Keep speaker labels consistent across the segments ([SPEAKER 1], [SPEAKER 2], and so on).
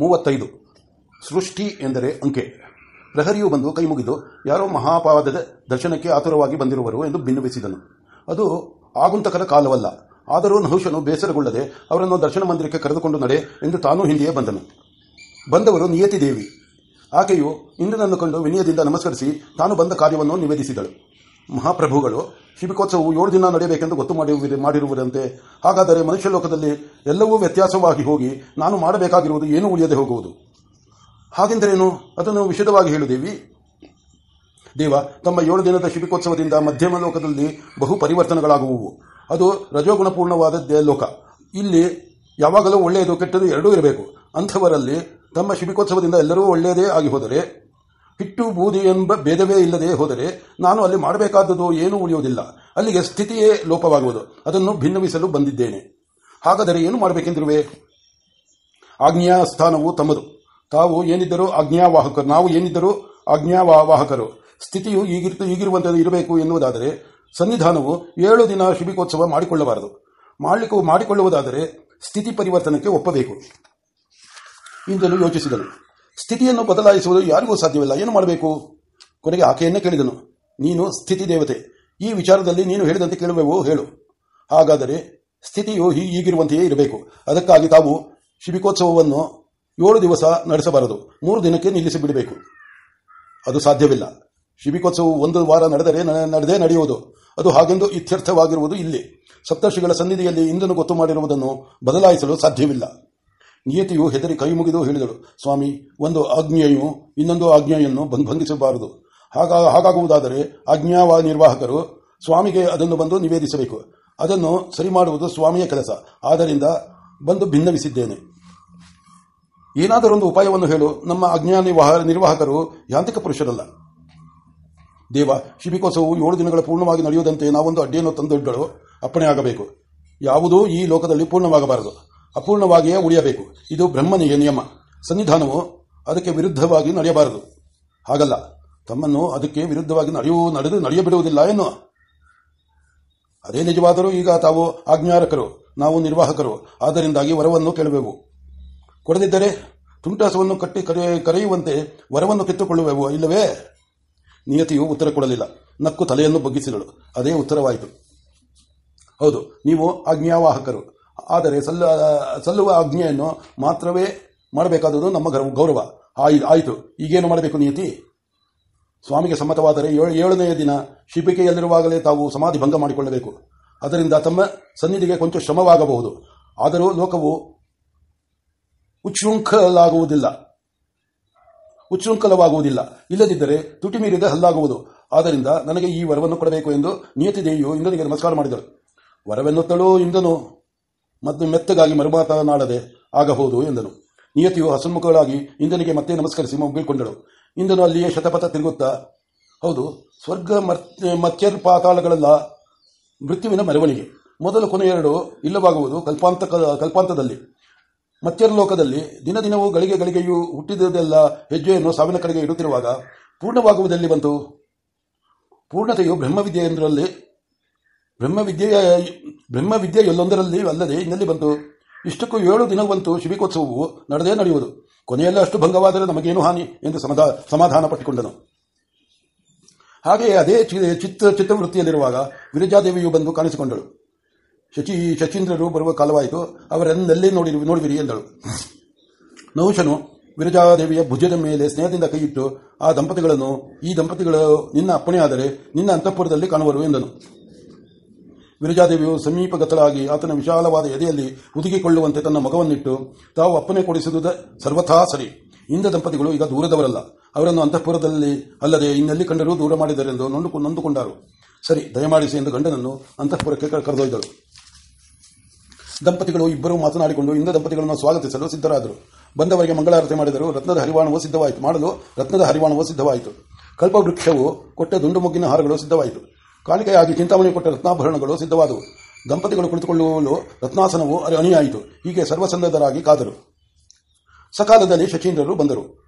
[SPEAKER 1] ಮೂವತ್ತೈದು. ಸೃಷ್ಟಿ ಎಂದರೆ ಅಂಕೆ. ಪ್ರಹರಿಯು ಬಂದು ಕೈ ಮುಗಿದು, ಯಾರೋ ಮಹಾಪಾದದ ದರ್ಶನಕ್ಕೆ ಆತುರವಾಗಿ ಬಂದಿರುವರು ಎಂದು ಭಿನ್ನವಿಸಿದನು ಅದು ಆಗುಂತಕರ ಕಾಲವಲ್ಲ. ಆದರೂ ನಹುಶನು ಬೇಸರಗೊಳ್ಳದೆ ಅವರನ್ನು ದರ್ಶನ ಮಂದಿರಕ್ಕೆ ಕರೆದುಕೊಂಡು ನಡೆ ಎಂದು ತಾನೂ ಹಿಂದೆಯೇ ಬಂದನು. ಬಂದವರು ನಿಯತಿ ದೇವಿ. ಆಕೆಯು ಇಂದ್ರನನ್ನು ಕಂಡು ವಿನಯದಿಂದ ನಮಸ್ಕರಿಸಿ ತಾನು ಬಂದ ಕಾರ್ಯವನ್ನು ನಿವೇದಿಸಿದಳು. ಮಹಾಪ್ರಭುಗಳು ಶಿಬಿಕೋತ್ಸವವು ಏಳು ದಿನ ನಡೆಯಬೇಕೆಂದು ಗೊತ್ತು ಮಾಡಿ ಮಾಡಿರುವುದಂತೆ. ಹಾಗಾದರೆ ಮನುಷ್ಯ ಲೋಕದಲ್ಲಿ ಎಲ್ಲವೂ ವ್ಯತ್ಯಾಸವಾಗಿ ಹೋಗಿ ನಾನು ಮಾಡಬೇಕಾಗಿರುವುದು ಏನೂ ಉಳಿಯದೆ ಹೋಗುವುದು. ಹಾಗೆಂದರೇನು? ಅದನ್ನು ವಿಶದವಾಗಿ ಹೇಳುದೇವಿ. ದೇವ, ತಮ್ಮ ಏಳು ದಿನದ ಶಿಬಿಕೋತ್ಸವದಿಂದ ಮಧ್ಯಮ ಲೋಕದಲ್ಲಿ ಬಹು ಪರಿವರ್ತನೆಗಳಾಗುವುವು. ಅದು ರಜೋಗುಣಪೂರ್ಣವಾದ ಲೋಕ. ಇಲ್ಲಿ ಯಾವಾಗಲೂ ಒಳ್ಳೆಯದು ಕೆಟ್ಟದು ಎರಡೂ ಇರಬೇಕು. ಅಂಥವರಲ್ಲಿ ತಮ್ಮ ಶಿಬಿಕೋತ್ಸವದಿಂದ ಎಲ್ಲರೂ ಒಳ್ಳೆಯದೇ ಆಗಿ ಹೋದರೆ ಹಿಟ್ಟು ಬೂದಿ ಎಂಬ ಭೇದವೇ ಇಲ್ಲದೆ ಹೋದರೆ ನಾನು ಅಲ್ಲಿ ಮಾಡಬೇಕಾದದ್ದು ಏನೂ ಉಳಿಯುವುದಿಲ್ಲ. ಅಲ್ಲಿಗೆ ಸ್ಥಿತಿಯೇ ಲೋಪವಾಗುವುದು. ಅದನ್ನು ಭಿನ್ನವಿಸಲು ಬಂದಿದ್ದೇನೆ. ಹಾಗಾದರೆ ಏನು ಮಾಡಬೇಕೆಂದಿರುವೆ? ಆಜ್ಞಾ ಸ್ಥಾನವು ತಮ್ಮದು. ತಾವು ಏನಿದ್ದರೂ ಆಜ್ಞಾವಾಹಕರು. ನಾವು ಏನಿದ್ದರೂ ಆಜ್ಞಾವಾಹಕರು. ಸ್ಥಿತಿಯು ಈಗಿರ್ತು ಈಗಿರುವಂತೆ ಇರಬೇಕು ಎನ್ನುವುದಾದರೆ ಸನ್ನಿಧಾನವು ಏಳು ದಿನ ಶಿಬಿಕೋತ್ಸವ ಮಾಡಿಕೊಳ್ಳಬಾರದು. ಮಾಡಲಿಕ್ಕೂ ಮಾಡಿಕೊಳ್ಳುವುದಾದರೆ ಸ್ಥಿತಿ ಪರಿವರ್ತನಕ್ಕೆ ಒಪ್ಪಬೇಕು. ಇಂದಲೂ ಯೋಚಿಸಿದನು. ಸ್ಥಿತಿಯನ್ನು ಬದಲಾಯಿಸುವುದು ಯಾರಿಗೂ ಸಾಧ್ಯವಿಲ್ಲ. ಏನು ಮಾಡಬೇಕು? ಕೊನೆಗೆ ಆಕೆಯನ್ನೇ ಕೇಳಿದನು. ನೀನು ಸ್ಥಿತಿ ದೇವತೆ. ಈ ವಿಚಾರದಲ್ಲಿ ನೀನು ಹೇಳಿದಂತೆ ಕೇಳುವೆವೋ ಹೇಳು. ಹಾಗಾದರೆ ಸ್ಥಿತಿಯು ಹೀಗಿರುವಂತೆಯೇ ಇರಬೇಕು. ಅದಕ್ಕಾಗಿ ತಾವು ಶಿಬಿಕೋತ್ಸವವನ್ನು ಏಳು ದಿವಸ ನಡೆಸಬಾರದು. ಮೂರು ದಿನಕ್ಕೆ ನಿಲ್ಲಿಸಿ ಬಿಡಬೇಕು ಅದು ಸಾಧ್ಯವಿಲ್ಲ. ಶಿಬಿಕೋತ್ಸವ ಒಂದು ವಾರ ನಡೆದರೆ ನಡೆದೇ ನಡೆಯುವುದು. ಅದು ಹಾಗೆಂದು ಇತ್ಯರ್ಥವಾಗಿರುವುದು ಇಲ್ಲಿ. ಸಪ್ತರ್ಷಿಗಳ ಸನ್ನಿಧಿಯಲ್ಲಿ ಇಂದನು ಗೊತ್ತು ಮಾಡಿರುವುದನ್ನು ಬದಲಾಯಿಸಲು ಸಾಧ್ಯವಿಲ್ಲ. ನಿಯತಿಯು ಹೆದರಿ ಕೈ ಮುಗಿದು ಹೇಳಿದಳು, ಸ್ವಾಮಿ, ಒಂದು ಆಜ್ಞೆಯು, ಇನ್ನೊಂದು ಆಜ್ಞೆಯನ್ನು ಭಂಗ್- ಭಂಗಿಸಬಾರದು. ಹಾಗಾ, ಹಾಗಾಗುವುದಾದರೆ ಆಜ್ಞಾವ ನಿರ್ವಾಹಕರು ಸ್ವಾಮಿಗೆ ಅದನ್ನು ಬಂದು ನಿವೇದಿಸಬೇಕು. ಅದನ್ನು ಸರಿ ಮಾಡುವುದು ಸ್ವಾಮಿಯ ಕೆಲಸ. ಆದ್ದರಿಂದ ಬಂದು ಭಿನ್ನವಿಸಿದ್ದೇನೆ. ಏನಾದರೊಂದು ಉಪಾಯವನ್ನು ಹೇಳು. ನಮ್ಮ ನಿರ್ವಾಹ- ನಿರ್ವಾಹಕರು ಯಾಂತ್ರಿಕ ಪುರುಷರಲ್ಲ. ದೇವ, ಶಿಬಿಕೋತ್ಸವವು ಏಳು ದಿನಗಳ ಪೂರ್ಣವಾಗಿ ನಡೆಯುವುದಂತೆ ನಾವೊಂದು ಅಡ್ಡಿಯನ್ನು ತಂದೊಡ್ಡಳು ಅಪ್ಪಣೆಯಾಗಬೇಕು ಯಾವುದೂ ಈ ಲೋಕದಲ್ಲಿ ಪೂರ್ಣವಾಗಬಾರದು. ಅಪೂರ್ಣವಾಗಿಯೇ ಉಳಿಯಬೇಕು. ಇದು ಬ್ರಹ್ಮನಿಗೆ ನಿಯಮ. ಸನ್ನಿಧಾನವು ಅದಕ್ಕೆ ವಿರುದ್ಧವಾಗಿ ನಡೆಯಬಾರದು. ಹಾಗಲ್ಲ. ತಮ್ಮನ್ನು ಅದಕ್ಕೆ ವಿರುದ್ಧವಾಗಿ ನಡೆಯುವ ನಡೆದು ನಡೆಯಬಿಡುವುದಿಲ್ಲ ಎನ್ನು ಅದೇ ನಿಜವಾದರೂ ಈಗ ತಾವು ಆಜ್ಞಾರಕರು, ನಾವು ನಿರ್ವಾಹಕರು. ಆದ್ದರಿಂದಾಗಿ ವರವನ್ನು ಕೇಳುವೆವು. ಕೊಡದಿದ್ದರೆ ತುಂಟಾಸವನ್ನು ಕಟ್ಟಿ ಕರೆ, ಕರೆಯುವಂತೆ ವರವನ್ನು ಕಿತ್ತುಕೊಳ್ಳುವೆವು ಇಲ್ಲವೇ? ನಿಯತಿಯು ಉತ್ತರ ಕೊಡಲಿಲ್ಲ. ನಕ್ಕು ತಲೆಯನ್ನು ಬಗ್ಗಿಸಿದಳು. ಅದೇ ಉತ್ತರವಾಯಿತು. ಹೌದು, ನೀವು ಆಜ್ಞಾವಾಹಕರು. ಆದರೆ ಸಲ್ಲ, ಸಲ್ಲುವ ಆಜ್ಞೆಯನ್ನು ಮಾತ್ರವೇ ಮಾಡಬೇಕಾದುದು ನಮ್ಮ ಗೌರವ- ಆಯ್- ಆಯಿತು. ಈಗೇನು ಮಾಡಬೇಕು ನಿಯತಿ? ಸ್ವಾಮಿಗೆ ಸಮ್ಮತವಾದರೆ ಏಳು, ಏಳನೆಯ ದಿನ ಶಿಬಿಕೆಯಲ್ಲಿರುವಾಗಲೇ ತಾವು ಸಮಾಧಿ ಭಂಗ ಮಾಡಿಕೊಳ್ಳಬೇಕು. ಅದರಿಂದ ತಮ್ಮ ಸನ್ನಿಧಿಗೆ ಕೊಂಚ ಶ್ರಮವಾಗಬಹುದು. ಆದರೂ ಲೋಕವು ಉಚ್ಛೃಂಖಲಾಗುವುದಿಲ್ಲ. ಉಚ್ಛೃಂಖಲವಾಗುವುದಿಲ್ಲ. ಇಲ್ಲದಿದ್ದರೆ ತುಟಿ ಮೀರಿದ ಹಲ್ಲಾಗುವುದು. ಆದ್ದರಿಂದ ನನಗೆ ಈ ವರವನ್ನು ಕೊಡಬೇಕು ಎಂದು ನಿಯತಿ ದೇವಿಯು ಇಂದ್ರನಿಗೆ ನಮಸ್ಕಾರ ಮಾಡಿದರು ವರವೆನ್ನುತ್ತಲೂ ಇಂದನು ಮತ್ತು ಮೆತ್ತಗಾಗಿ ಮರುಮಾತನಾಡದೆ ಆಗಬಹುದು ಎಂದನು. ನಿಯತಿಯು ಹಸನ್ಮುಖಗಳಾಗಿ ಇಂದನಿಗೆ ಮತ್ತೆ ನಮಸ್ಕರಿಸಿ ಮುಗಿಲ್ಕೊಂಡಳು ಇಂದನು ಅಲ್ಲಿಯೇ ಶತಪಥ ತಿರುಗುತ್ತಾ, ಹೌದು, ಸ್ವರ್ಗ ಮತ್ಯರ್ ಪಾತಾಳಗಳೆಲ್ಲ ಮೃತ್ಯುವಿನ ಮೆರವಣಿಗೆ. ಮೊದಲು ಕೊನೆಯೆರಡು ಇಲ್ಲವಾಗುವುದು ಕಲ್ಪಾಂತ, ಕಲ್ಪಾಂತದಲ್ಲಿ. ಮತ್ಯರ್ಲೋಕದಲ್ಲಿ ದಿನ ದಿನವೂ ಗಳಿಗೆ ಗಳಿಗೆಯೂ ಹುಟ್ಟಿದ್ದೆಲ್ಲ ಹೆಜ್ಜೆಯನ್ನು ಸಾವಿನ ಕಡೆಗೆ ಇಡುತ್ತಿರುವಾಗ ಪೂರ್ಣವಾಗುವುದಲ್ಲಿ ಬಂತು? ಪೂರ್ಣತೆಯು ಬ್ರಹ್ಮವಿದ್ಯೆಯೊಂದರಲ್ಲಿ ಬ್ರಹ್ಮವಿದ್ಯೆಯ ಬ್ರಹ್ಮವಿದ್ಯೆ ಎಲ್ಲೊಂದರಲ್ಲಿ ಅಲ್ಲದೆ ಇನ್ನೆಲ್ಲಿ ಬಂತು? ಇಷ್ಟಕ್ಕೂ ಏಳು ದಿನ ಬಂತು ಶಿಬಿಕೋತ್ಸವವು ನಡೆದೇ ನಡೆಯುವುದು. ಕೊನೆಯಲ್ಲಿ ಅಷ್ಟು ಭಂಗವಾದರೆ ನಮಗೇನು ಹಾನಿ? ಎಂದು ಸಮಾಧಾ ಸಮಾಧಾನ ಪಟ್ಟುಕೊಂಡನು. ಹಾಗೆಯೇ ಅದೇ ಚಿ- ಚಿತ್ತ ಚಿತ್ರವೃತ್ತಿಯಲ್ಲಿರುವಾಗ ವಿರಜಾದೇವಿಯು ಬಂದು ಕಾಣಿಸಿಕೊಂಡಳು. ಶಚಿ, ಶಚೀಂದ್ರರು ಬರುವ ಕಾಲವಾಯಿತು. ಅವರನ್ನೆಲ್ಲಿ ನೋಡಿ ನೋಡುವಿರಿ ಎಂದಳು. ನಹುಶನು ವಿರಜಾದೇವಿಯ ಭುಜದ ಮೇಲೆ ಸ್ನೇಹದಿಂದ ಕೈಯಿಟ್ಟು, ಆ ದಂಪತಿಗಳನ್ನು, ಈ ದಂಪತಿಗಳು ನಿನ್ನ ಅಪ್ಪಣೆಯಾದರೆ ನಿನ್ನ ಅಂತಃಪುರದಲ್ಲಿ ಕಾಣುವರು ಎಂದನು. ವಿರಜಾದೇವಿಯು ಸಮೀಪಗತಳಾಗಿ ಆತನ ವಿಶಾಲವಾದ ಎದೆಯಲ್ಲಿ ಹುದುಗಿಕೊಳ್ಳುವಂತೆ ತನ್ನ ಮಗವನ್ನಿಟ್ಟು, ತಾವು ಅಪ್ಪನೆ ಕೊಡಿಸುವುದು ಸರ್ವಥಾ ಸರಿ. ಇಂದ ದಂಪತಿಗಳು ಈಗ ದೂರದವರಲ್ಲ. ಅವರನ್ನು ಅಂತಃಪುರದಲ್ಲಿ ಅಲ್ಲದೆ ಇನ್ನೆಲ್ಲಿ ಕಂಡರೂ ದೂರ ಮಾಡಿದರೆಂದು ನೊಂದು ನೊಂದುಕೊಂಡರು. ಸರಿ, ದಯಮಾಡಿಸಿ ಎಂದು ಗಂಡನನ್ನು ಅಂತಃಪುರಕ್ಕೆ ಕರೆದೊಯ್ದರು ದಂಪತಿಗಳು ಇಬ್ಬರೂ ಮಾತನಾಡಿಕೊಂಡು ಇಂದ ದಂಪತಿಗಳನ್ನು ಸ್ವಾಗತಿಸಲು ಸಿದ್ಧರಾದರು. ಬಂದವರಿಗೆ ಮಂಗಳಾರತಿ ಮಾಡಿದರು. ರತ್ನದ ಹರಿವಾಣವು ಸಿದ್ಧವಾಯಿತು. ಮಾಡಲು ರತ್ನದ ಹರಿವಾಣವು ಸಿದ್ಧವಾಯಿತು. ಕಲ್ಪವೃಕ್ಷವು ಕೊಟ್ಟ ದುಂಡು ಮುಗ್ಗಿನ ಹಾರಗಳು ಸಿದ್ಧವಾಯಿತು. ಕಾಣಿಕೆಯಾಗಿ ಚಿಂತಾಮಣಿ ಕೊಟ್ಟ ರತ್ನಾಭರಣಗಳು ಸಿದ್ಧವಾದವು. ದಂಪತಿಗಳು ಕುಳಿತುಕೊಳ್ಳಲು ರತ್ನಾಸನವು ಅರೆ- ಅಣಿಯಾಯಿತು. ಹೀಗೆ ಸರ್ವಸನ್ನದ್ಧರಾಗಿ ಕಾದರು. ಸಕಾಲದಲ್ಲಿ ಶಚೀಂದ್ರರು ಬಂದರು.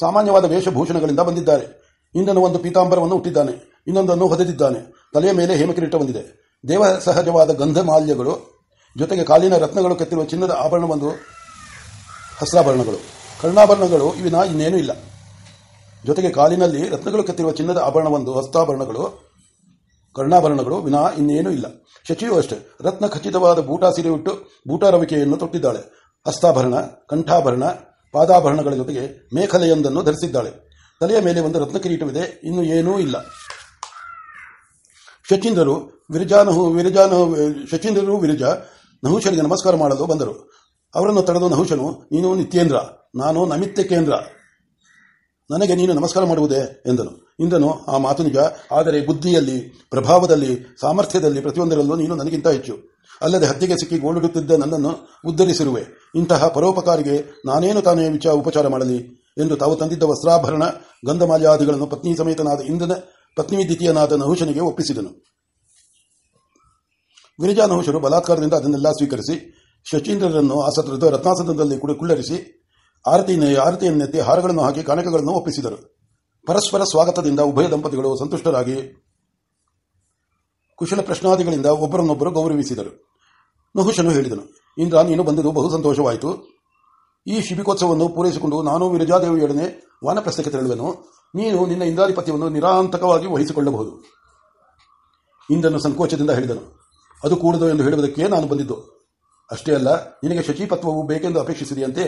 [SPEAKER 1] ಸಾಮಾನ್ಯವಾದ ವೇಷಭೂಷಣಗಳಿಂದ ಬಂದಿದ್ದಾರೆ. ಇಂದನು ಒಂದು ಪೀತಾಂಬರವನ್ನು ಹುಟ್ಟಿದ್ದಾನೆ ಇನ್ನೊಂದನ್ನು ಹೊದೆದಿದ್ದಾನೆ. ತಲೆಯ ಮೇಲೆ ಹೇಮಕಿರೀಟ ಹೊಂದಿದೆ. ದೇವ ಸಹಜವಾದ ಗಂಧಮಾಲ್ಯಗಳು ಜೊತೆಗೆ ಕಾಲಿನ ರತ್ನಗಳು ಕೆತ್ತಿರುವ ಚಿನ್ನದ ಆಭರಣವೊಂದು ಹಸ್ರಾಭರಣಗಳು. ಕರ್ಣಾಭರಣಗಳು ಇವಿನ ಇನ್ನೇನೂ ಇಲ್ಲ. ಜೊತೆಗೆ ಕಾಲಿನಲ್ಲಿ ರತ್ನಗಳು ಕೆತ್ತಿರುವ ಚಿನ್ನದ ಆಭರಣವೊಂದು ಹಸ್ತಾಭರಣಗಳು ಕರ್ಣಾಭರಣಗಳು ವಿನಾ ಇನ್ನೇನೂ ಇಲ್ಲ. ಶಚಿಯೂ ಅಷ್ಟೇ. ರತ್ನ ಖಚಿತವಾದ ಬೂಟಾ ಸೀರೆ ಉಟ್ಟು ಬೂಟಾ ರವಿಕೆಯನ್ನು ತೊಟ್ಟಿದ್ದಾಳೆ. ಹಸ್ತಾಭರಣ, ಕಂಠಾಭರಣ, ಪಾದಾಭರಣಗಳ ಜೊತೆಗೆ ಮೇಖಲೆಯೊಂದನ್ನು ಧರಿಸಿದ್ದಾಳೆ. ತಲೆಯ ಮೇಲೆ ಒಂದು ರತ್ನ ಕಿರೀಟವಿದೆ. ಇನ್ನು ಏನೂ ಇಲ್ಲ. ಶಚೀಂದ್ರರು ವಿರಜಾನಹು ವಿರಜಾನಹು, ಶಚೀಂದ್ರರು ವಿರಜ ನಹುಶನಿಗೆ ನಮಸ್ಕಾರ ಮಾಡಲು ಬಂದರು. ಅವರನ್ನು ತಡೆದು ನಹುಶನು ನೀನು ನಿತ್ಯೇಂದ್ರ, ನಾನು ನಮಿತ್ಯ ಕೇಂದ್ರ. ನನಗೆ ನೀನು ನಮಸ್ಕಾರ ಮಾಡುವುದೇ ಎಂದನು. ಇಂದನು ಆ ಮಾತು ಆದರೆ ಬುದ್ಧಿಯಲ್ಲಿ, ಪ್ರಭಾವದಲ್ಲಿ, ಸಾಮರ್ಥ್ಯದಲ್ಲಿ ಪ್ರತಿಯೊಂದರಲ್ಲೂ ನೀನು ನನಗಿಂತ ಹೆಚ್ಚು. ಅಲ್ಲದೆ ಹತ್ಯೆಗೆ ಸಿಕ್ಕಿ ಗೋಳುಡುತ್ತಿದ್ದ ನನ್ನನ್ನು ಉದ್ಧರಿಸಿರುವೆ. ಇಂತಹ ಪರೋಪಕಾರಿಗೆ ನಾನೇನು ತಾನೇ ವಿಚಾರ ಉಪಚಾರ ಮಾಡಲಿ ಎಂದು ತಾವು ತಂದಿದ್ದ ವಸ್ತ್ರಾಭರಣ, ಗಂಧಮಾಲ್ಯಾದಿಗಳನ್ನು ಪತ್ನಿ ಸಮೇತನಾದ ಇಂದನ ಪತ್ನಿ ದ್ವಿತೀಯನಾದ ನಹುಶನಿಗೆ ಒಪ್ಪಿಸಿದನು. ಗಿರಿಜಾ ನಹುಶರು ಬಲಾತ್ಕಾರದಿಂದ ಅದನ್ನೆಲ್ಲ ಸ್ವೀಕರಿಸಿ, ಶಚೀಂದ್ರರನ್ನು ಆಸತ್ರದ ರತ್ನಾಸನದಲ್ಲಿ ಕುಡಿ ಕುಳ್ಳರಿಸಿ ಆರತಿ ಆರತಿಯನ್ನೆತ್ತಿ ಹಾರಗಳನ್ನು ಹಾಕಿ ಕಾಣಕಗಳನ್ನು ಒಪ್ಪಿಸಿದರು. ಪರಸ್ಪರ ಸ್ವಾಗತದಿಂದ ಉಭಯ ದಂಪತಿಗಳು ಸಂತುಷ್ಟರಾಗಿ ಕುಶಲ ಪ್ರಶ್ನಾದಿಗಳಿಂದ ಒಬ್ಬರನ್ನೊಬ್ಬರು ಗೌರವಿಸಿದರು. ನಹುಶನು ಹೇಳಿದನು, ಇಂದ್ರ, ನೀನು ಬಂದಿದ್ದು ಬಹು ಸಂತೋಷವಾಯಿತು. ಈ ಶಿಬಿಕೋತ್ಸವವನ್ನು ಪೂರೈಸಿಕೊಂಡು ನಾನು ವಿರಜಾದೇವಿಯೊಡನೆ ವಾನಪ್ರಸ್ಥಕ್ಕೆ ತೆರಳುವೆನು. ನೀನು ನಿನ್ನ ಇಂದ್ರಾಧಿಪತ್ಯವನ್ನು ನಿರಾಂತಕವಾಗಿ ವಹಿಸಿಕೊಳ್ಳಬಹುದು. ಇಂದ್ರನು ಸಂಕೋಚದಿಂದ ಹೇಳಿದನು, ಅದು ಕೂಡದು ಎಂದು ಹೇಳುವುದಕ್ಕೆ ನಾನು ಬಂದಿದ್ದು. ಅಷ್ಟೇ ಅಲ್ಲ, ನಿನಗೆ ಶಚಿಪತ್ವವು ಬೇಕೆಂದು ಅಪೇಕ್ಷಿಸಿದೆಯಂತೆ.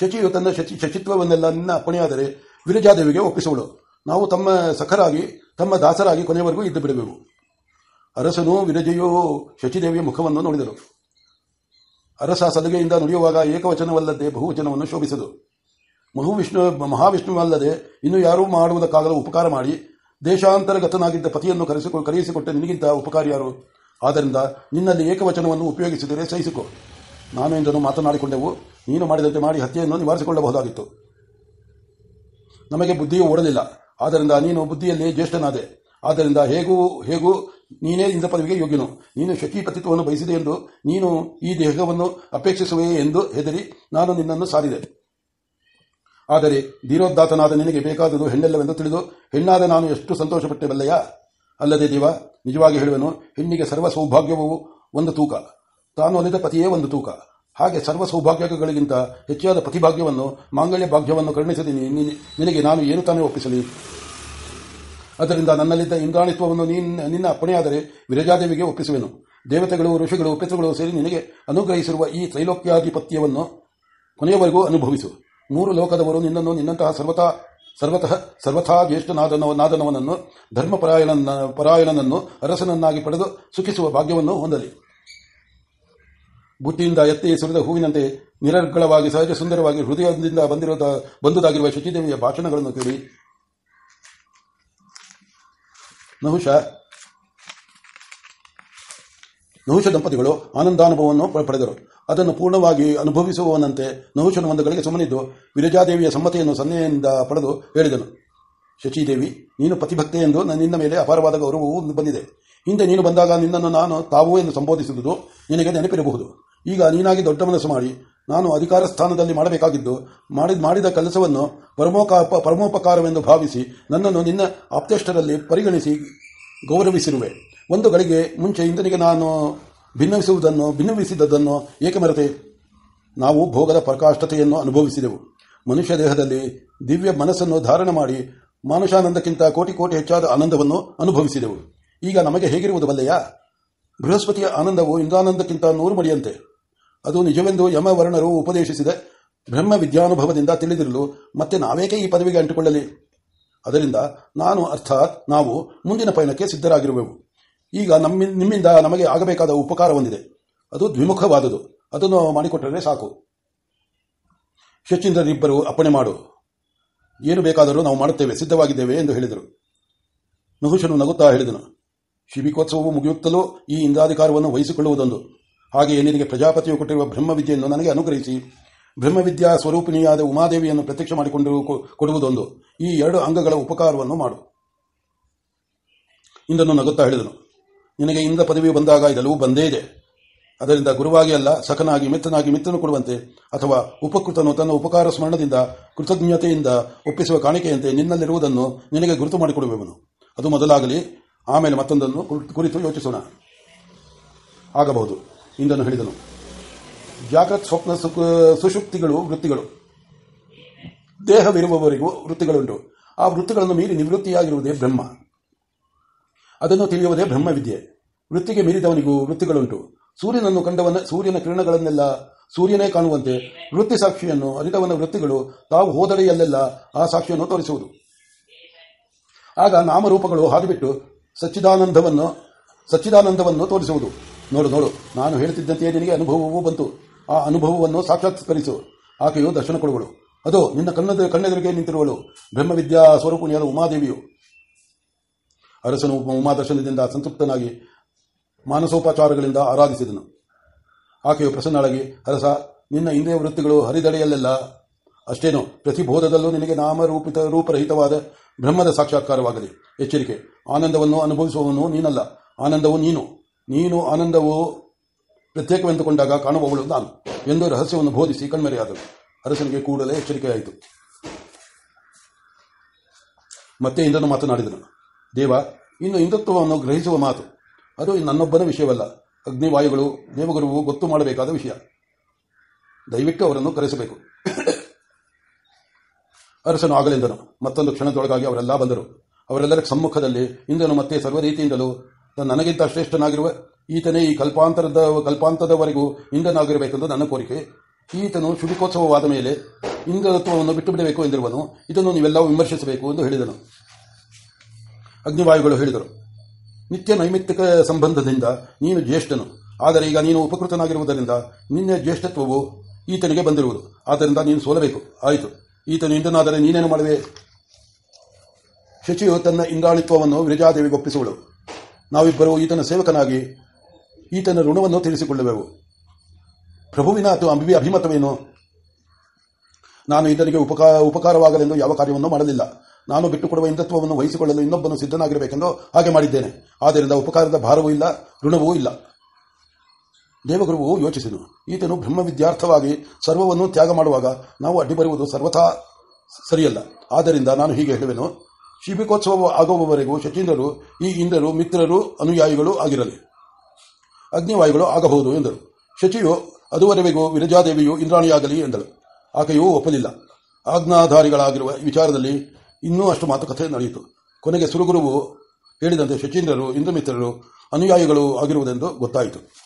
[SPEAKER 1] ಶಚಿಯು ತನ್ನ ಶಚಿ, ಶಚಿತ್ವವನ್ನೆಲ್ಲ ನಿನ್ನ ಅಪ್ಪಣೆಯಾದರೆ ವಿರಜಾದೇವಿಗೆ ಒಪ್ಪಿಸುವಳು ನಾವು ತಮ್ಮ ಸಖರಾಗಿ, ತಮ್ಮ ದಾಸರಾಗಿ ಕೊನೆಯವರೆಗೂ ಇದ್ದು ಬಿಡಬೇಕು. ಅರಸನು ವಿರಜೆಯು ಶಚಿದೇವಿಯ ಮುಖವನ್ನು ನೋಡಿದರು. ಅರಸ ಸಲುಗೆಯಿಂದ ನುಡಿಯುವಾಗ ಏಕವಚನವಲ್ಲದೆ ಬಹುವಚನವನ್ನು ಶೋಭಿಸದು. ಮಹುವಿಷ್ಣು, ಮಹಾವಿಷ್ಣುವಲ್ಲದೆ ಇನ್ನು ಯಾರೂ ಮಾಡುವುದಕ್ಕಾಗಲು ಉಪಕಾರ ಮಾಡಿ, ದೇಶಾಂತರ್ಗತನಾಗಿದ್ದ ಪತಿಯನ್ನು ಕರೆಸಿಕೊ, ಕರೆಯಿಸಿಕೊಟ್ಟ ನಿನಗಿಂತ ಉಪಕಾರ ಯಾರು? ಆದ್ದರಿಂದ ನಿನ್ನಲ್ಲಿ ಏಕವಚನವನ್ನು ಉಪಯೋಗಿಸಿದರೆ ಸಹಿಸಿಕೊ. ನಾನು ಎಂದನು ಮಾತನಾಡಿಕೊಂಡೆವು. ನೀನು ಮಾಡಿದಂತೆ ಮಾಡಿ ಹತ್ಯೆಯನ್ನು ನಿವಾರಿಸಿಕೊಳ್ಳಬಹುದಾಗಿತ್ತು. ನಮಗೆ ಬುದ್ಧಿಯು ಓಡಲಿಲ್ಲ. ಆದ್ದರಿಂದ ನೀನು ಬುದ್ಧಿಯಲ್ಲಿ ಜ್ಯೇಷ್ಠನಾದೆ. ಆದ್ದರಿಂದ ಹೇಗೂ ಹೇಗೂ ನೀನೇ ಇಂದ ಪದವಿಗೆ ಯೋಗ್ಯನು. ನೀನು ಶಚೀಪತಿತ್ವವನ್ನು ಬಯಸಿದೆ ಎಂದು ನೀನು ಈ ದೇಹವನ್ನು ಅಪೇಕ್ಷಿಸುವೆ ಎಂದು ಹೆದರಿ ನಾನು ನಿನ್ನನ್ನು ಸಾರಿದೆ. ಆದರೆ ಧೀರೋದ್ದಾತನಾದ ನಿನಗೆ ಬೇಕಾದುದು ಹೆಣ್ಣೆಲ್ಲವೆಂದು ತಿಳಿದು ಹೆಣ್ಣಾದ ನಾನು ಎಷ್ಟು ಸಂತೋಷಪಟ್ಟೆ ಬಲ್ಲೆಯ? ಅಲ್ಲದೆ ದೇವ, ನಿಜವಾಗಿ ಹೇಳುವೆನು, ಹೆಣ್ಣಿಗೆ ಸರ್ವ ಸೌಭಾಗ್ಯವೂ ಒಂದು ತೂಕ. ತಾನು ಒಲಿದ ಪತಿಯೇ ಒಂದು ತೂಕ. ಹಾಗೆ ಸರ್ವ ಸೌಭಾಗ್ಯಗಳಿಗಿಂತ ಹೆಚ್ಚಾದ ಪ್ರತಿಭಾಗ್ಯವನ್ನು, ಮಾಂಗಲ್ಯ ಭಾಗ್ಯವನ್ನು ಕರುಣಿಸದೆ ನಿನಗೆ ನಾನು ಏನು ತಾನೇ ಒಪ್ಪಿಸಲಿ? ಅದರಿಂದ ನನ್ನಲ್ಲಿದ್ದ ಇಂದ್ರಾಣಿತ್ವವನ್ನು ನಿನ್ನ ಅಪ್ಪಣೆಯಾದರೆ ವಿರಜಾದೇವಿಗೆ ಒಪ್ಪಿಸುವೆನು. ದೇವತೆಗಳು, ಋಷಿಗಳು, ಪಿತೃಗಳು ಸೇರಿ ನಿನಗೆ ಅನುಗ್ರಹಿಸಿರುವ ಈ ತ್ರೈಲೋಕ್ಯಾಧಿಪತ್ಯವನ್ನು ಕೊನೆಯವರೆಗೂ ಅನುಭವಿಸು. ಮೂರು ಲೋಕದವರು ನಿನ್ನನ್ನು ನಿನ್ನಂತಹ ಸರ್ವತಾ, ಸರ್ವತಃ, ಸರ್ವಥಾ ಜ್ಯೇಷ್ಠನಾದನವನನ್ನು ಧರ್ಮಪರಾಯಣ ಪರಾಯಣನನ್ನು ಅರಸನನ್ನಾಗಿ ಪಡೆದು ಸುಖಿಸುವ ಭಾಗ್ಯವನ್ನು ಹೊಂದಲಿ. ಬುಟ್ಟಿಯಿಂದ ಎತ್ತಿ ಸುರಿದ ಹೂವಿನಂತೆ ನಿರರ್ಗಳವಾಗಿ ಸಹಜ ಸುಂದರವಾಗಿ ಹೃದಯದಿಂದ ಬಂದಿರುವ ಬಂದುದಾಗಿರುವ ಶಚಿದೇವಿಯ ಭಾಷಣಗಳನ್ನು ಕೇಳಿ. ನಹುಶ ನಹುಶ ದಂಪತಿಗಳು ಆನಂದಾನುಭವವನ್ನು ಪಡೆದರು. ಅದನ್ನು ಪೂರ್ಣವಾಗಿ ಅನುಭವಿಸುವವನಂತೆ ನಹುಶನು ಒಂದು ಗಳಿಗೆ ಸುಮ್ಮನಿದ್ದು ವಿರಜಾದೇವಿಯ ಸಮ್ಮತಿಯನ್ನು ಸನ್ನೆಯಿಂದ ಪಡೆದು ಹೇಳಿದನು. ಶಚಿದೇವಿ, ನೀನು ಪತಿಭಕ್ತೆ ಎಂದು ನನ್ನಿಂದ ಮೇಲೆ ಅಪಾರವಾದ ಗೌರವವು ಬಂದಿದೆ. ಹಿಂದೆ ನೀನು ಬಂದಾಗ ನಿನ್ನನ್ನು ನಾನು ತಾವು ಎಂದು ಸಂಬೋಧಿಸಿದುದು ನಿನಗೆ ನೆನಪಿರಬಹುದು. ಈಗ ನೀನಾಗಿ ದೊಡ್ಡ ಮನಸ್ಸು ಮಾಡಿ, ನಾನು ಅಧಿಕಾರ ಸ್ಥಾನದಲ್ಲಿ ಮಾಡಬೇಕಾಗಿದ್ದು, ಮಾಡಿದ ಮಾಡಿದ ಕೆಲಸವನ್ನು ಪರಮೋಪಕಾರವೆಂದು ಭಾವಿಸಿ ನನ್ನನ್ನು ನಿನ್ನ ಆಪ್ತೇಷ್ಟರಲ್ಲಿ ಪರಿಗಣಿಸಿ ಗೌರವಿಸಿರುವೆ. ಒಂದು ಗಳಿಗೆ ಮುಂಚೆ ಇಂದನಿಗೆ ನಾನು ಭಿನ್ನವಿಸುವುದನ್ನು ಭಿನ್ನವಿಸಿದ್ದನ್ನು ಏಕೆ ಮರೆತೆ? ನಾವು ಭೋಗದ ಪ್ರಕಾಷ್ಟತೆಯನ್ನು ಅನುಭವಿಸಿದೆವು. ಮನುಷ್ಯ ದೇಹದಲ್ಲಿ ದಿವ್ಯ ಮನಸ್ಸನ್ನು ಧಾರಣ ಮಾಡಿ ಮಾನುಷಾನಂದಕ್ಕಿಂತ ಕೋಟಿ ಕೋಟಿ ಹೆಚ್ಚಾದ ಆನಂದವನ್ನು ಅನುಭವಿಸಿದೆವು. ಈಗ ನಮಗೆ ಹೇಗಿರುವುದು ಬಲ್ಲೆಯಾ? ಬೃಹಸ್ಪತಿಯ ಆನಂದವು ಇಂದ್ರಾನಂದಕ್ಕಿಂತ ನೂರು ಮಡಿಯಂತೆ. ಅದು ನಿಜವೆಂದು ಯಮವರ್ಣರು ಉಪದೇಶಿಸಿದೆ ಬ್ರಹ್ಮ ವಿದ್ಯಾನುಭವದಿಂದ ತಿಳಿದಿರಲು ಮತ್ತೆ ನಾವೇಕೆ ಈ ಪದವಿಗೆ ಅಂಟಿಕೊಳ್ಳಲಿ? ಅದರಿಂದ ನಾನು ಅರ್ಥಾತ್ ನಾವು ಮುಂದಿನ ಪಯಣಕ್ಕೆ ಸಿದ್ಧರಾಗಿರುವೆವು. ಈಗ ನಮ್ಮ, ನಿಮ್ಮಿಂದ ನಮಗೆ ಆಗಬೇಕಾದ ಉಪಕಾರ ಹೊಂದಿದೆ ಅದು ದ್ವಿಮುಖವಾದುದು. ಅದನ್ನು ಮಾಡಿಕೊಟ್ಟರೆ ಸಾಕು. ಶಚೀಂದ್ರರಿಬ್ಬರು ಅಪ್ಪಣೆ ಮಾಡು. ಏನು ಬೇಕಾದರೂ ನಾವು ಮಾಡುತ್ತೇವೆ, ಸಿದ್ಧವಾಗಿದ್ದೇವೆ ಎಂದು ಹೇಳಿದರು. ನಹುಶನು ನಗುತ್ತಾ ಹೇಳಿದನು. ಶಿಬಿಕೋತ್ಸವವು ಮುಗಿಯುತ್ತಲೂ ಈ ಇಂದ್ರಾಧಿಕಾರವನ್ನು ವಹಿಸಿಕೊಳ್ಳುವುದೊಂದು. ಹಾಗೆಯೇ ನಿನಗೆ ಪ್ರಜಾಪತಿಯು ಕೊಟ್ಟಿರುವ ಬ್ರಹ್ಮವಿದ್ಯೆಯನ್ನು ನನಗೆ ಅನುಗ್ರಹಿಸಿ. ಬ್ರಹ್ಮವಿದ್ಯಾ ಸ್ವರೂಪಿಣಿಯಾದ ಉಮಾದೇವಿಯನ್ನು ಪ್ರತ್ಯಕ್ಷ ಮಾಡಿಕೊಂಡು ಕೊಡುವುದೊಂದು. ಈ ಎರಡು ಅಂಗಗಳ ಉಪಕಾರವನ್ನು ಮಾಡು. ಇಂದನ್ನು ನಗುತ್ತಾ ಹೇಳಿದನು. ನಿನಗೆ ಇಂದ ಪದವಿ ಬಂದಾಗ ಇದೆಲ್ಲವೂ ಬಂದೇ ಇದೆ. ಅದರಿಂದ ಗುರುವಾಗಿ ಅಲ್ಲ, ಸಖನಾಗಿ, ಮಿತ್ರನಾಗಿ ಮಿತ್ರನು ಕೊಡುವಂತೆ, ಅಥವಾ ಉಪಕೃತನು ತನ್ನ ಉಪಕಾರ ಸ್ಮರಣದಿಂದ, ಕೃತಜ್ಞತೆಯಿಂದ ಒಪ್ಪಿಸುವ ಕಾಣಿಕೆಯಂತೆ ನಿನ್ನಲ್ಲಿರುವುದನ್ನು ನಿನಗೆ ಗುರುತು ಮಾಡಿಕೊಡುವೆವನು. ಅದು ಮೊದಲಾಗಲಿ ಆಮೇಲೆ ಮತ್ತೊಂದನ್ನು ಕುರಿತು ಯೋಚಿಸೋಣ. ಆಗಬಹುದು. ಇಂದನ್ನು ಹೇಳಿದನು. ಜಾಗ್ರತ್ ಸ್ವಪ್ನ ಸುಶುಕ್ತಿಗಳು ವೃತ್ತಿಗಳು. ದೇಹವಿರುವವರಿಗೂ ವೃತ್ತಿಗಳುಂಟು. ಆ ವೃತ್ತಿಗಳನ್ನು ಮೀರಿ ನಿವೃತ್ತಿಯಾಗಿರುವುದೇ ಬ್ರಹ್ಮ. ಅದನ್ನು ತಿಳಿಯುವುದೇ ಬ್ರಹ್ಮವಿದ್ಯೆ. ವೃತ್ತಿಗೆ ಮೀರಿದವನಿಗೂ ವೃತ್ತಿಗಳುಂಟು. ಸೂರ್ಯನನ್ನು ಕಂಡವನ, ಸೂರ್ಯನ ಕಿರಣಗಳನ್ನೆಲ್ಲ ಸೂರ್ಯನೇ ಕಾಣುವಂತೆ ವೃತ್ತಿ ಸಾಕ್ಷಿಯನ್ನು, ಅರಿತವನ ವೃತ್ತಿಗಳು ತಾವು ಹೋದಡೆಯಲ್ಲೆಲ್ಲ ಆ ಸಾಕ್ಷಿಯನ್ನು ತೋರಿಸುವುದು. ಆಗ ನಾಮರೂಪಗಳು ಹಾದುಬಿಟ್ಟು ಸಚ್ಚಿದಾನಂದವನ್ನು ಸಚ್ಚಿದಾನಂದವನ್ನು ತೋರಿಸುವುದು. ನೋಡು ನೋಡು, ನಾನು ಹೇಳುತ್ತಿದ್ದಂತೆಯೇ ನಿನಗೆ ಅನುಭವವೂ ಬಂತು. ಆ ಅನುಭವವನ್ನು ಸಾಕ್ಷಾತ್ಕರಿಸು. ಆಕೆಯು ದರ್ಶನ ಕೊಡುವಳು. ಅದು, ನಿನ್ನ ಕಣ್ಣದ, ಕಣ್ಣೆದುರಿಗೆ ನಿಂತಿರುವಳು. ಬ್ರಹ್ಮವಿದ್ಯಾ ಸ್ವರೂಪಿಯಾದ ಉಮಾದೇವಿಯು. ಅರಸನು ಉಮಾದರ್ಶನದಿಂದ ಸಂತೃಪ್ತನಾಗಿ ಮಾನಸೋಪಚಾರಗಳಿಂದ ಆರಾಧಿಸಿದನು. ಆಕೆಯು ಪ್ರಸನ್ನಳಾಗಿ, ಅರಸ, ನಿನ್ನ ಇಂದ್ರಿಯ ವೃತ್ತಿಗಳು ಹರಿದಡೆಯಲ್ಲೆಲ್ಲ. ಅಷ್ಟೇನು, ಪ್ರತಿಬೋಧದಲ್ಲೂ ನಿನಗೆ ನಾಮರೂಪಿತ, ರೂಪರಹಿತವಾದ ಬ್ರಹ್ಮದ ಸಾಕ್ಷಾತ್ಕಾರವಾಗಲಿ. ಎಚ್ಚರಿಕೆ. ಆನಂದವನ್ನು ಅನುಭವಿಸುವವನು ನೀನಲ್ಲ. ಆನಂದವು ನೀನು. ನೀನು ಆನಂದವು ಪ್ರತ್ಯೇಕವೆಂದುಕೊಂಡಾಗ ಕಾಣುವವಳು ನಾನು ಎಂದು ರಹಸ್ಯವನ್ನು ಬೋಧಿಸಿ ಕಣ್ಮರೆಯಾದಳು. ಅರಸನಿಗೆ ಕೂಡಲೇ ಎಚ್ಚರಿಕೆಯಾಯಿತು. ಮತ್ತೆ ಇಂದ್ರನು ಮಾತನಾಡಿದನು. ದೇವ, ಇನ್ನು ಹಿಂದುತ್ವವನ್ನು ಗ್ರಹಿಸುವ ಮಾತು, ಅದು ನನ್ನೊಬ್ಬನ ವಿಷಯವಲ್ಲ. ಅಗ್ನಿವಾಯುಗಳು, ದೇವಗುರುವು ಗೊತ್ತು ಮಾಡಬೇಕಾದ ವಿಷಯ. ದಯವಿಟ್ಟು ಅವರನ್ನು ಕರೆಸಬೇಕು. ಅರಸನು ಆಗಲೆಂದನು. ಮತ್ತೊಂದು ಕ್ಷಣದೊಳಗಾಗಿ ಅವರೆಲ್ಲ ಬಂದರು. ಅವರೆಲ್ಲರ ಸಮ್ಮುಖದಲ್ಲಿ ಇಂದನು ಮತ್ತೆ ಸರ್ವ ರೀತಿಯಿಂದಲೂ ನನಗಿಂತ ಶ್ರೇಷ್ಠನಾಗಿರುವ ಈತನೇ ಈ ಕಲ್ಪಾಂತರದ, ಕಲ್ಪಾಂತದವರೆಗೂ ಇಂದನಾಗಿರಬೇಕೆಂದು ನನ್ನ ಕೋರಿಕೆ. ಈತನು ಶುಭಿಕೋತ್ಸವವಾದ ಮೇಲೆ ಇಂದ್ರತ್ವವನ್ನು ಬಿಟ್ಟು ಬಿಡಬೇಕು ಎಂದಿರುವನು, ಇದನ್ನು ನೀವೆಲ್ಲ ವಿಮರ್ಶಿಸಬೇಕು ಎಂದು ಹೇಳಿದನು. ಅಗ್ನಿವಾಯುಗಳು ಹೇಳಿದರು, ನಿತ್ಯ ನೈಮಿತ್ತಿಕ ಸಂಬಂಧದಿಂದ ನೀನು ಜ್ಯೇಷ್ಠನು. ಆದರೆ ಈಗ ನೀನು ಉಪಕೃತನಾಗಿರುವುದರಿಂದ ನಿನ್ನ ಜ್ಯೇಷ್ಠತ್ವವು ಈತನಿಗೆ ಬಂದಿರುವುದು. ಆದ್ದರಿಂದ ನೀನು ಸೋಲಬೇಕು. ಆಯಿತು. ಈತನು ಇಂಧನಾದರೆ ನೀನೇನು ಮಾಡುವೆ? ಶಚಿಯು ತನ್ನ ಇಂಗಾಳಿತ್ವವನ್ನು ವಿರಜಾದೇವಿಗೆ ಒಪ್ಪಿಸುವಳು. ನಾವಿಬ್ಬರು ಈತನ ಸೇವಕನಾಗಿ ಈತನ ಋಣವನ್ನು ತಿಳಿಸಿಕೊಳ್ಳುವೆವು ಪ್ರಭುವಿನ ಅಥವಾ ಅಂಬಿ ಅಭಿಮತವೇನು? ನಾನು ಈತನಿಗೆ ಉಪಕಾರ ಉಪಕಾರವಾಗಲೆಂದು ಯಾವ ಕಾರ್ಯವನ್ನು ಮಾಡಲಿಲ್ಲ. ನಾನು ಬಿಟ್ಟುಕೊಡುವ ಇಂದ್ರತ್ವವನ್ನು ವಹಿಸಿಕೊಳ್ಳಲು ಇನ್ನೊಬ್ಬನು ಸಿದ್ಧನಾಗಿರಬೇಕೆಂದು ಹಾಗೆ ಮಾಡಿದ್ದೇನೆ. ಆದ್ದರಿಂದ ಉಪಕಾರದ ಭಾರವೂ ಇಲ್ಲ, ಋಣವೂ ಇಲ್ಲ. ದೇವಗುರುವು ಯೋಚಿಸಿದನು. ಈತನು ಬ್ರಹ್ಮ ವಿದ್ಯಾರ್ಥವಾಗಿ ಸರ್ವವನ್ನು ತ್ಯಾಗ ಮಾಡುವಾಗ ನಾವು ಅಡ್ಡಿ ಬರುವುದು ಸರ್ವಥಾ ಸರಿಯಲ್ಲ. ಆದ್ದರಿಂದ ನಾನು ಹೀಗೆ ಹೇಳುವೆನು. ಶಿಬಿಕೋತ್ಸವ ಆಗುವವರೆಗೂ ಶಚೀಂದ್ರರು, ಈ ಇಂದ್ರರು, ಮಿತ್ರರು, ಅನುಯಾಯಿಗಳು ಆಗಿರಲಿ. ಅಗ್ನಿವಾಯುಗಳು ಆಗಬಹುದು ಎಂದರು. ಶಚಿಯು ಅದುವರೆಗೂ ವಿರಜಾದೇವಿಯು ಇಂದ್ರಾಣಿಯಾಗಲಿ ಎಂದಳು. ಆಕೆಯೂ ಒಪ್ಪಲಿಲ್ಲ. ಆಜ್ಞಾಧಾರಿಗಳಾಗಿರುವ ವಿಚಾರದಲ್ಲಿ ಇನ್ನೂ ಅಷ್ಟು ಮಾತುಕತೆ ನಡೆಯಿತು. ಕೊನೆಗೆ ಸುರುಗುರುವು ಹೇಳಿದಂತೆ ಶಚೀಂದ್ರರು, ಇಂದ್ರಮಿತ್ರರು, ಅನುಯಾಯಿಗಳು ಆಗಿರುವುದೆಂದು ಗೊತ್ತಾಯಿತು.